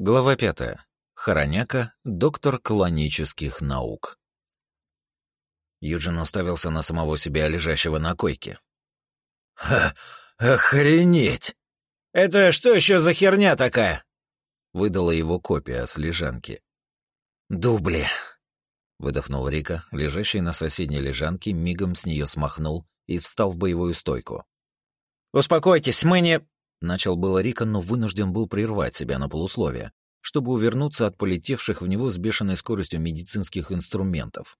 Глава пятая. Хороняка, доктор клонических наук. Юджин уставился на самого себя, лежащего на койке. «Ха, охренеть! Это что еще за херня такая?» Выдала его копия с лежанки. «Дубли!» — выдохнул Рика, лежащий на соседней лежанке, мигом с нее смахнул и встал в боевую стойку. «Успокойтесь, мы не...» Начал было Рика, но вынужден был прервать себя на полусловие, чтобы увернуться от полетевших в него с бешеной скоростью медицинских инструментов.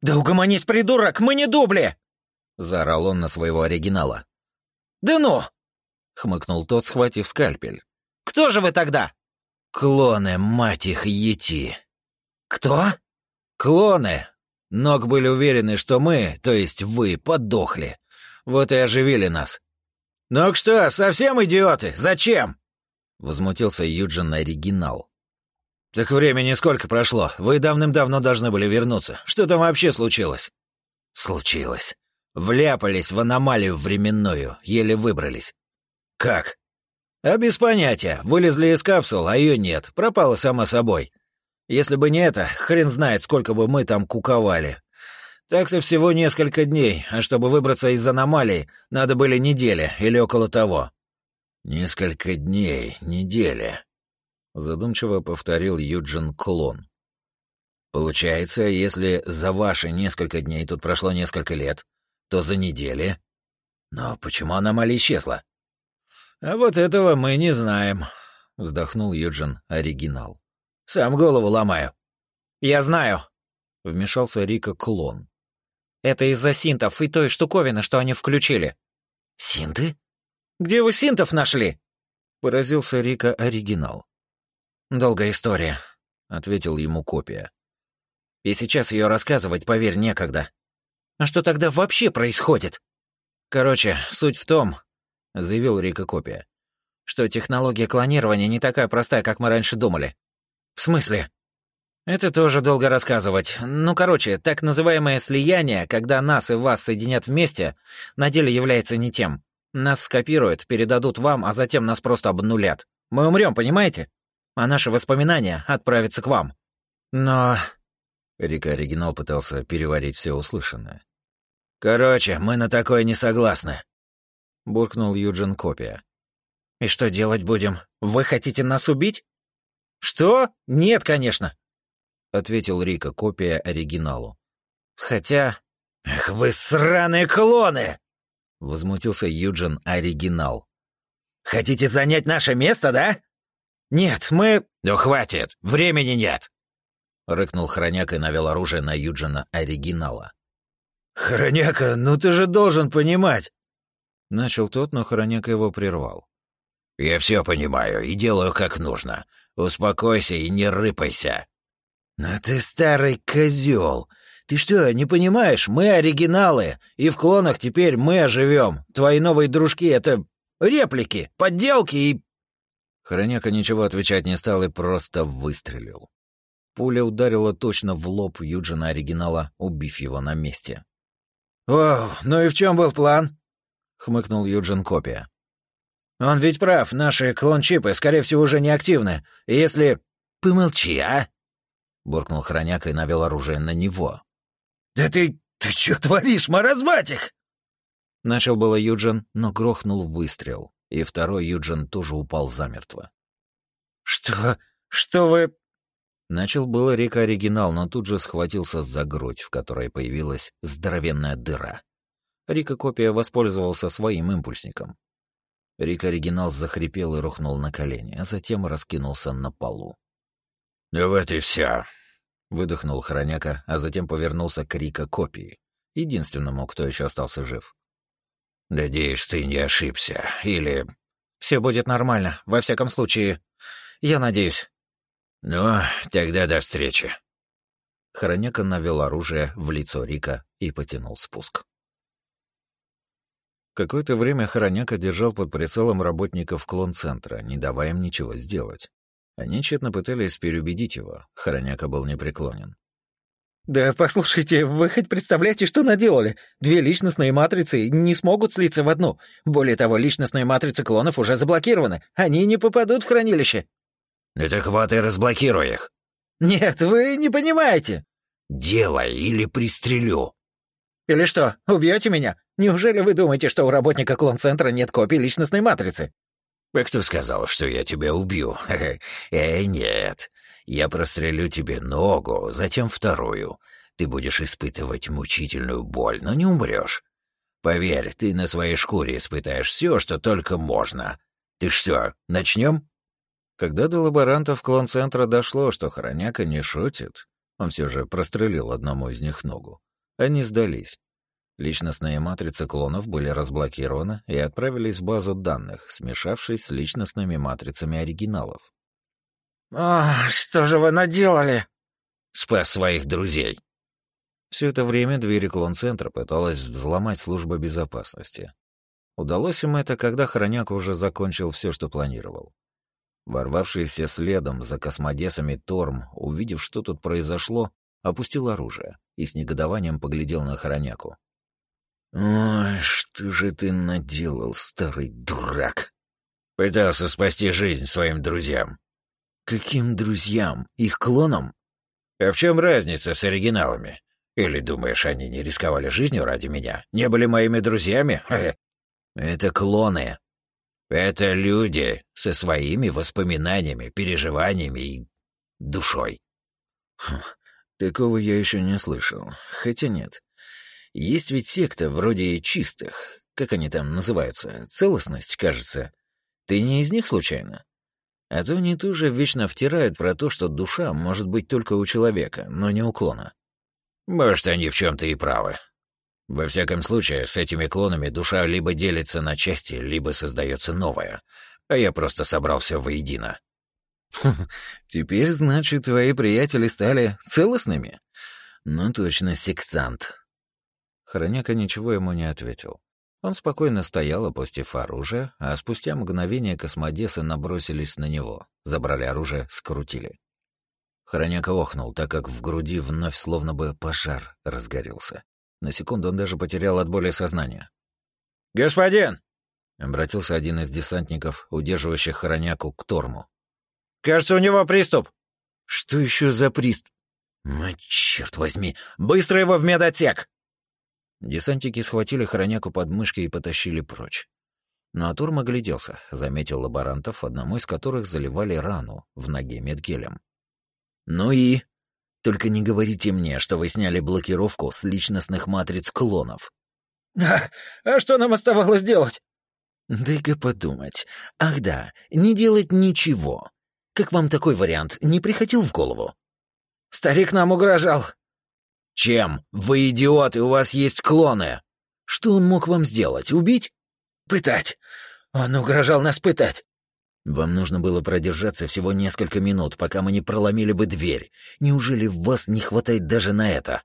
«Да угомонись, придурок, мы не дубли!» — заорал он на своего оригинала. «Да ну!» — хмыкнул тот, схватив скальпель. «Кто же вы тогда?» «Клоны, мать их, ети!» «Кто?» «Клоны! Ног были уверены, что мы, то есть вы, подохли. Вот и оживили нас. «Ну что, совсем идиоты? Зачем?» Возмутился Юджин оригинал. «Так времени сколько прошло? Вы давным-давно должны были вернуться. Что там вообще случилось?» «Случилось. Вляпались в аномалию временную, еле выбрались». «Как?» «А без понятия. Вылезли из капсул, а ее нет. Пропала сама собой. Если бы не это, хрен знает, сколько бы мы там куковали. Так-то всего несколько дней, а чтобы выбраться из аномалии, надо были недели или около того». «Несколько дней, недели», — задумчиво повторил Юджин Клон. «Получается, если за ваши несколько дней тут прошло несколько лет, то за недели...» «Но почему аномалия исчезла?» «А вот этого мы не знаем», — вздохнул Юджин оригинал. «Сам голову ломаю». «Я знаю», — вмешался Рика Клон. Это из-за синтов и той штуковины, что они включили». «Синты? Где вы синтов нашли?» Поразился Рика оригинал. «Долгая история», — ответил ему копия. «И сейчас ее рассказывать, поверь, некогда. А что тогда вообще происходит?» «Короче, суть в том», — заявил Рика копия, «что технология клонирования не такая простая, как мы раньше думали». «В смысле?» Это тоже долго рассказывать. Ну, короче, так называемое слияние, когда нас и вас соединят вместе, на деле является не тем. Нас скопируют, передадут вам, а затем нас просто обнулят. Мы умрем, понимаете? А наши воспоминания отправятся к вам. Но... Рика Оригинал пытался переварить все услышанное. «Короче, мы на такое не согласны», — буркнул Юджин Копия. «И что делать будем? Вы хотите нас убить?» «Что? Нет, конечно. — ответил Рика, копия оригиналу. «Хотя...» «Эх вы сраные клоны!» — возмутился Юджин оригинал. «Хотите занять наше место, да?» «Нет, мы...» «Ну хватит, времени нет!» — рыкнул Хроняк и навел оружие на Юджина оригинала. «Хроняка, ну ты же должен понимать!» Начал тот, но Хроняк его прервал. «Я все понимаю и делаю как нужно. Успокойся и не рыпайся!» «Но ты старый козел! Ты что, не понимаешь? Мы оригиналы, и в клонах теперь мы оживем. Твои новые дружки — это реплики, подделки и...» Хроняка ничего отвечать не стал и просто выстрелил. Пуля ударила точно в лоб Юджина оригинала, убив его на месте. «О, ну и в чем был план?» — хмыкнул Юджин Копия. «Он ведь прав, наши клон-чипы, скорее всего, уже не активны. Если...» «Помолчи, а!» — буркнул хроняк и навел оружие на него. «Да ты... ты что творишь, маразматик?» Начал было Юджин, но грохнул выстрел, и второй Юджин тоже упал замертво. «Что... что вы...» Начал было Рика оригинал, но тут же схватился за грудь, в которой появилась здоровенная дыра. Рика копия воспользовался своим импульсником. Рик оригинал захрипел и рухнул на колени, а затем раскинулся на полу. «Ну вот и все», — выдохнул Хроняка, а затем повернулся к Рика копии, единственному, кто еще остался жив. «Надеюсь, ты не ошибся, или...» «Все будет нормально, во всяком случае, я надеюсь». «Ну, тогда до встречи». Хроняка навел оружие в лицо Рика и потянул спуск. Какое-то время Хороняка держал под прицелом работников клон-центра, не давая им ничего сделать. Они тщетно пытались переубедить его. Хороняка был непреклонен. «Да послушайте, вы хоть представляете, что наделали? Две личностные матрицы не смогут слиться в одну. Более того, личностные матрицы клонов уже заблокированы. Они не попадут в хранилище». Так вот и разблокируй их. Нет, вы не понимаете. Делай или пристрелю. Или что, убьете меня? Неужели вы думаете, что у работника клон-центра нет копий личностной матрицы? А кто сказал, что я тебя убью? Э, нет. Я прострелю тебе ногу, затем вторую. Ты будешь испытывать мучительную боль, но не умрешь. Поверь, ты на своей шкуре испытаешь все, что только можно. Ты что, начнем? Когда до лаборантов клон-центра дошло, что Хороняка не шутит, он все же прострелил одному из них ногу. Они сдались. Личностные матрицы клонов были разблокированы и отправились в базу данных, смешавшись с личностными матрицами оригиналов. «А, что же вы наделали?» «Спас своих друзей». Все это время двери клон-центра пыталась взломать служба безопасности. Удалось им это, когда Хроняк уже закончил все, что планировал. Ворвавшийся следом за космодесами Торм, увидев, что тут произошло, опустил оружие и с негодованием поглядел на Хороняку. «Ой, что же ты наделал, старый дурак?» «Пытался спасти жизнь своим друзьям». «Каким друзьям? Их клонам?» «А в чем разница с оригиналами? Или думаешь, они не рисковали жизнью ради меня? Не были моими друзьями? Это клоны. Это люди со своими воспоминаниями, переживаниями и душой». Хм, такого я еще не слышал. Хотя нет. Есть ведь секта вроде чистых, как они там называются, целостность, кажется. Ты не из них случайно? А то они тоже вечно втирают про то, что душа может быть только у человека, но не у клона. Может, они в чем-то и правы. Во всяком случае, с этими клонами душа либо делится на части, либо создается новая, а я просто собрал все воедино. Теперь, значит, твои приятели стали целостными? Ну точно, сектант. Хроняка ничего ему не ответил. Он спокойно стоял, опустив оружие, а спустя мгновение космодесы набросились на него, забрали оружие, скрутили. Хроняка охнул, так как в груди вновь словно бы пожар разгорелся. На секунду он даже потерял от боли сознание. «Господин!» — обратился один из десантников, удерживающих Хроняку к Торму. «Кажется, у него приступ!» «Что еще за приступ?» «Ну, черт возьми! Быстро его в медотек!» Десантники схватили хороняку под мышки и потащили прочь. Но Атурм огляделся, заметил лаборантов, одному из которых заливали рану в ноге медгелем. «Ну и? Только не говорите мне, что вы сняли блокировку с личностных матриц клонов». «А, а что нам оставалось делать?» «Дай-ка подумать. Ах да, не делать ничего. Как вам такой вариант не приходил в голову?» «Старик нам угрожал», «Чем? Вы идиоты, у вас есть клоны!» «Что он мог вам сделать? Убить?» «Пытать. Он угрожал нас пытать». «Вам нужно было продержаться всего несколько минут, пока мы не проломили бы дверь. Неужели вас не хватает даже на это?»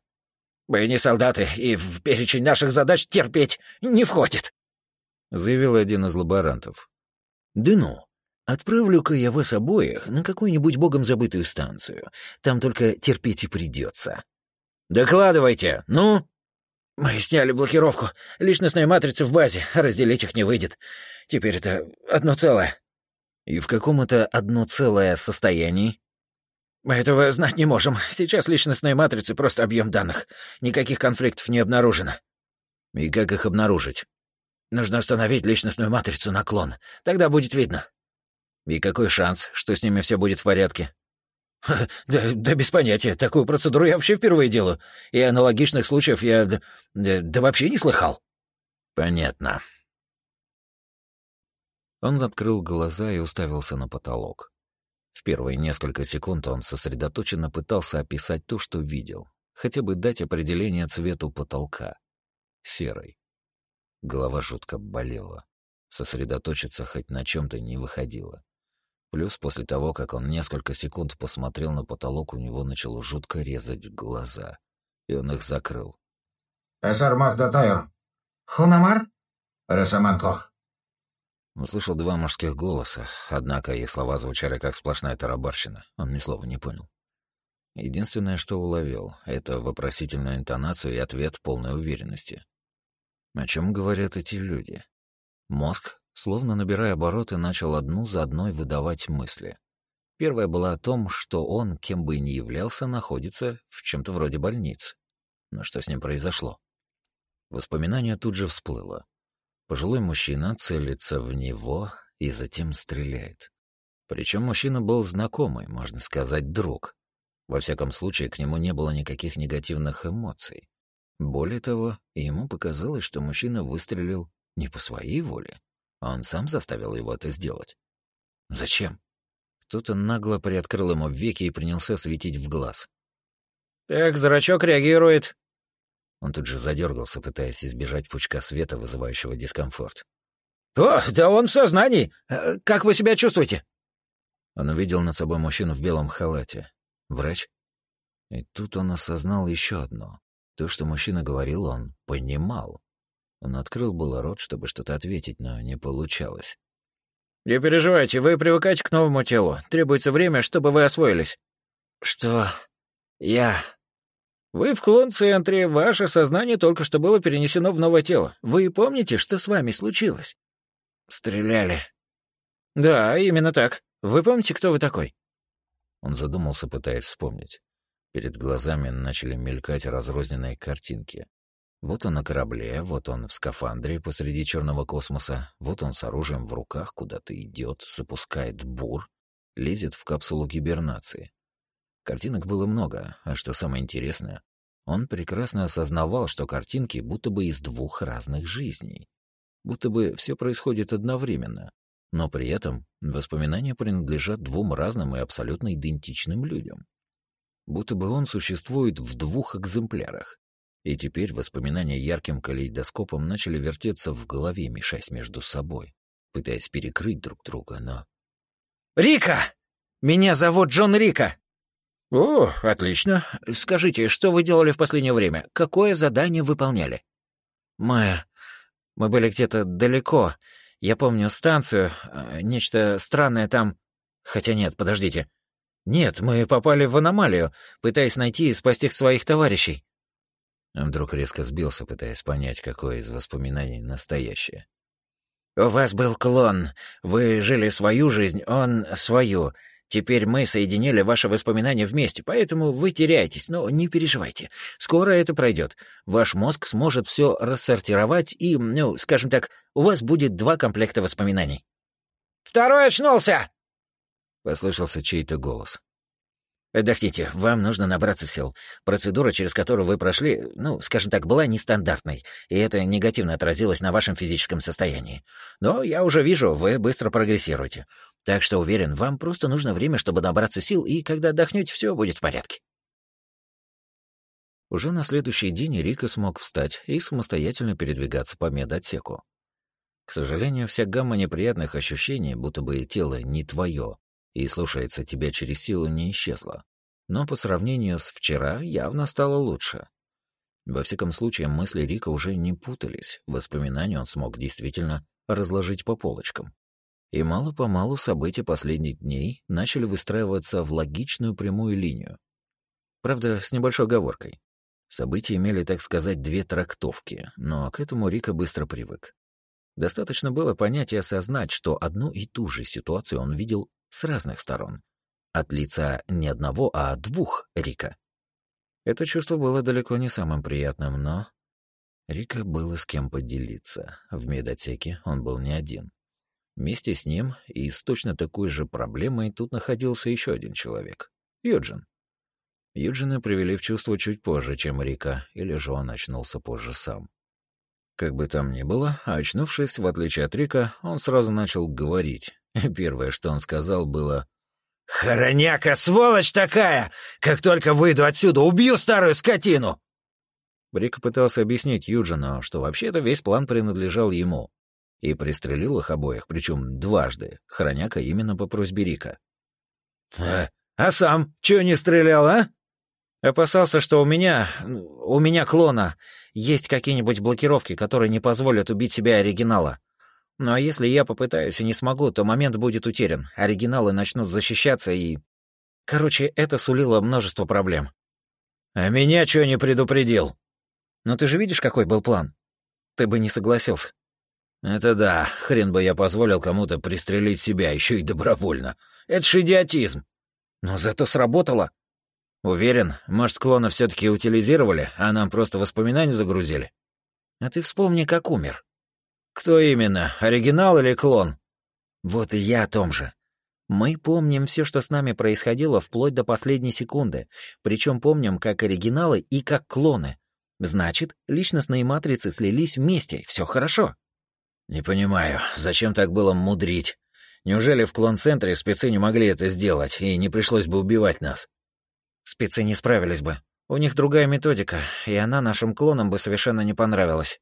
«Мы не солдаты, и в перечень наших задач терпеть не входит», — заявил один из лаборантов. «Да ну, отправлю-ка я вас обоих на какую-нибудь богом забытую станцию. Там только терпеть и придется». «Докладывайте, ну?» «Мы сняли блокировку. Личностная матрица в базе. Разделить их не выйдет. Теперь это одно целое». «И в каком это одно целое состоянии?» «Мы этого знать не можем. Сейчас личностные матрицы — просто объем данных. Никаких конфликтов не обнаружено». «И как их обнаружить?» «Нужно установить личностную матрицу на клон. Тогда будет видно». «И какой шанс, что с ними все будет в порядке?» Да, да без понятия. Такую процедуру я вообще впервые делаю. И аналогичных случаев я да, да, вообще не слыхал. Понятно. Он открыл глаза и уставился на потолок. В первые несколько секунд он сосредоточенно пытался описать то, что видел, хотя бы дать определение цвету потолка. Серый. Голова жутко болела. Сосредоточиться хоть на чем то не выходило. Плюс после того, как он несколько секунд посмотрел на потолок, у него начало жутко резать глаза, и он их закрыл. «Эшар Датайр. Хунамар? Решаманко». Услышал два мужских голоса, однако их слова звучали как сплошная тарабарщина. Он ни слова не понял. Единственное, что уловил, это вопросительную интонацию и ответ полной уверенности. О чем говорят эти люди? Мозг словно набирая обороты, начал одну за одной выдавать мысли. Первая была о том, что он, кем бы ни являлся, находится в чем-то вроде больницы. Но что с ним произошло? Воспоминание тут же всплыло. Пожилой мужчина целится в него и затем стреляет. Причем мужчина был знакомый, можно сказать, друг. Во всяком случае, к нему не было никаких негативных эмоций. Более того, ему показалось, что мужчина выстрелил не по своей воле, а он сам заставил его это сделать. Зачем? Кто-то нагло приоткрыл ему веки и принялся светить в глаз. «Так, зрачок реагирует». Он тут же задергался, пытаясь избежать пучка света, вызывающего дискомфорт. «О, да он в сознании! Э, как вы себя чувствуете?» Он увидел над собой мужчину в белом халате. Врач? И тут он осознал еще одно. То, что мужчина говорил, он понимал. Он открыл было рот, чтобы что-то ответить, но не получалось. «Не переживайте, вы привыкаете к новому телу. Требуется время, чтобы вы освоились». «Что? Я...» «Вы в клон-центре, ваше сознание только что было перенесено в новое тело. Вы помните, что с вами случилось?» «Стреляли». «Да, именно так. Вы помните, кто вы такой?» Он задумался, пытаясь вспомнить. Перед глазами начали мелькать разрозненные картинки. Вот он на корабле, вот он в скафандре посреди черного космоса, вот он с оружием в руках куда-то идет, запускает бур, лезет в капсулу гибернации. Картинок было много, а что самое интересное, он прекрасно осознавал, что картинки будто бы из двух разных жизней. Будто бы все происходит одновременно, но при этом воспоминания принадлежат двум разным и абсолютно идентичным людям. Будто бы он существует в двух экземплярах. И теперь воспоминания ярким калейдоскопом начали вертеться в голове, мешаясь между собой, пытаясь перекрыть друг друга, но... «Рика! Меня зовут Джон Рика!» «О, отлично. Скажите, что вы делали в последнее время? Какое задание выполняли?» «Мы... мы были где-то далеко. Я помню станцию, э, нечто странное там... Хотя нет, подождите. Нет, мы попали в аномалию, пытаясь найти и спасти своих товарищей. Он вдруг резко сбился, пытаясь понять, какое из воспоминаний настоящее. «У вас был клон. Вы жили свою жизнь, он — свою. Теперь мы соединили ваши воспоминания вместе, поэтому вы теряетесь, но не переживайте. Скоро это пройдет. Ваш мозг сможет все рассортировать, и, ну, скажем так, у вас будет два комплекта воспоминаний. «Второй очнулся!» — послышался чей-то голос. «Отдохните, вам нужно набраться сил. Процедура, через которую вы прошли, ну, скажем так, была нестандартной, и это негативно отразилось на вашем физическом состоянии. Но я уже вижу, вы быстро прогрессируете. Так что уверен, вам просто нужно время, чтобы набраться сил, и когда отдохнете, все будет в порядке. Уже на следующий день Рика смог встать и самостоятельно передвигаться по медотсеку. К сожалению, вся гамма неприятных ощущений, будто бы тело не твое и слушается тебя через силу, не исчезла. Но по сравнению с вчера явно стало лучше. Во всяком случае, мысли Рика уже не путались, воспоминания он смог действительно разложить по полочкам. И мало-помалу события последних дней начали выстраиваться в логичную прямую линию. Правда, с небольшой оговоркой. События имели, так сказать, две трактовки, но к этому Рика быстро привык. Достаточно было понять и осознать, что одну и ту же ситуацию он видел с разных сторон. От лица не одного, а двух Рика. Это чувство было далеко не самым приятным, но... Рика было с кем поделиться. В медотеке он был не один. Вместе с ним и с точно такой же проблемой тут находился еще один человек — Юджин. Юджина привели в чувство чуть позже, чем Рика, или же он очнулся позже сам. Как бы там ни было, очнувшись, в отличие от Рика, он сразу начал говорить. Первое, что он сказал, было «Хороняка, сволочь такая! Как только выйду отсюда, убью старую скотину!» Рика пытался объяснить Юджину, что вообще-то весь план принадлежал ему, и пристрелил их обоих, причем дважды, храняка именно по просьбе Рика. «А, а сам чего не стрелял, а?» Опасался, что у меня, у меня клона, есть какие-нибудь блокировки, которые не позволят убить себя оригинала. Ну а если я попытаюсь и не смогу, то момент будет утерян, оригиналы начнут защищаться и... Короче, это сулило множество проблем. «А меня чего не предупредил?» «Но ты же видишь, какой был план? Ты бы не согласился». «Это да, хрен бы я позволил кому-то пристрелить себя, еще и добровольно. Это ж идиотизм. Но зато сработало. Уверен, может, клона все таки утилизировали, а нам просто воспоминания загрузили? А ты вспомни, как умер. Кто именно, оригинал или клон? Вот и я о том же. Мы помним все, что с нами происходило вплоть до последней секунды, причем помним как оригиналы и как клоны. Значит, личностные матрицы слились вместе, все хорошо. Не понимаю, зачем так было мудрить? Неужели в клон-центре спецы не могли это сделать, и не пришлось бы убивать нас? Спецы не справились бы. У них другая методика, и она нашим клонам бы совершенно не понравилась.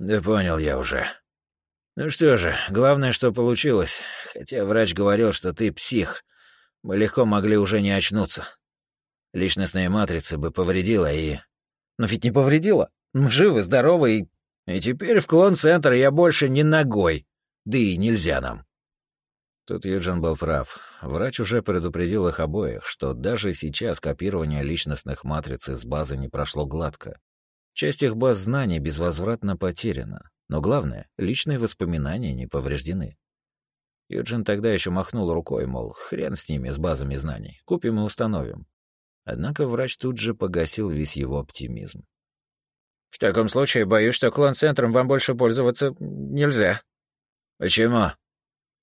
Да понял я уже. Ну что же, главное, что получилось. Хотя врач говорил, что ты псих. Мы легко могли уже не очнуться. Личностные матрицы бы повредила и... Но ведь не повредила. Мы живы, здоровы и... И теперь в клон-центр я больше не ногой. Да и нельзя нам. Тут Юджин был прав. Врач уже предупредил их обоих, что даже сейчас копирование личностных матриц из базы не прошло гладко. Часть их баз знаний безвозвратно потеряна. Но главное, личные воспоминания не повреждены. Юджин тогда еще махнул рукой, мол, хрен с ними, с базами знаний, купим и установим. Однако врач тут же погасил весь его оптимизм. «В таком случае, боюсь, что клон-центром вам больше пользоваться нельзя». «Почему?»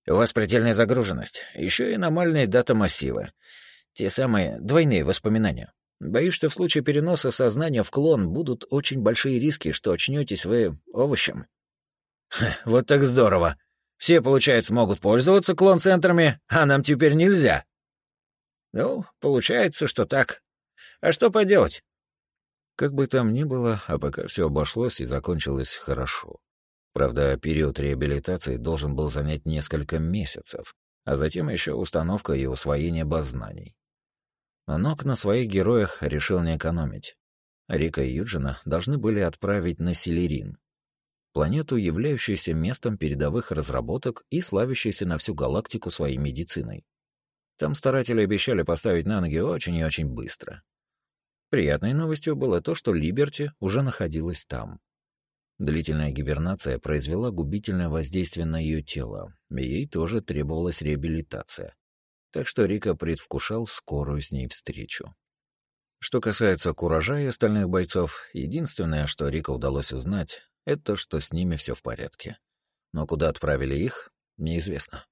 «У вас предельная загруженность, еще и аномальные дата массивы. Те самые двойные воспоминания. Боюсь, что в случае переноса сознания в клон будут очень большие риски, что очнетесь вы овощем». вот так здорово. Все, получается, могут пользоваться клон-центрами, а нам теперь нельзя. Ну, получается, что так. А что поделать? Как бы там ни было, а пока все обошлось и закончилось хорошо. Правда, период реабилитации должен был занять несколько месяцев, а затем еще установка и усвоение баз знаний. Но Нок на своих героях решил не экономить. Рика и Юджина должны были отправить на Селерин, планету, являющуюся местом передовых разработок и славящейся на всю галактику своей медициной. Там старатели обещали поставить на ноги очень и очень быстро. Приятной новостью было то, что Либерти уже находилась там. Длительная гибернация произвела губительное воздействие на ее тело, и ей тоже требовалась реабилитация. Так что Рика предвкушал скорую с ней встречу. Что касается Куража и остальных бойцов, единственное, что Рика удалось узнать, это что с ними все в порядке. Но куда отправили их, неизвестно.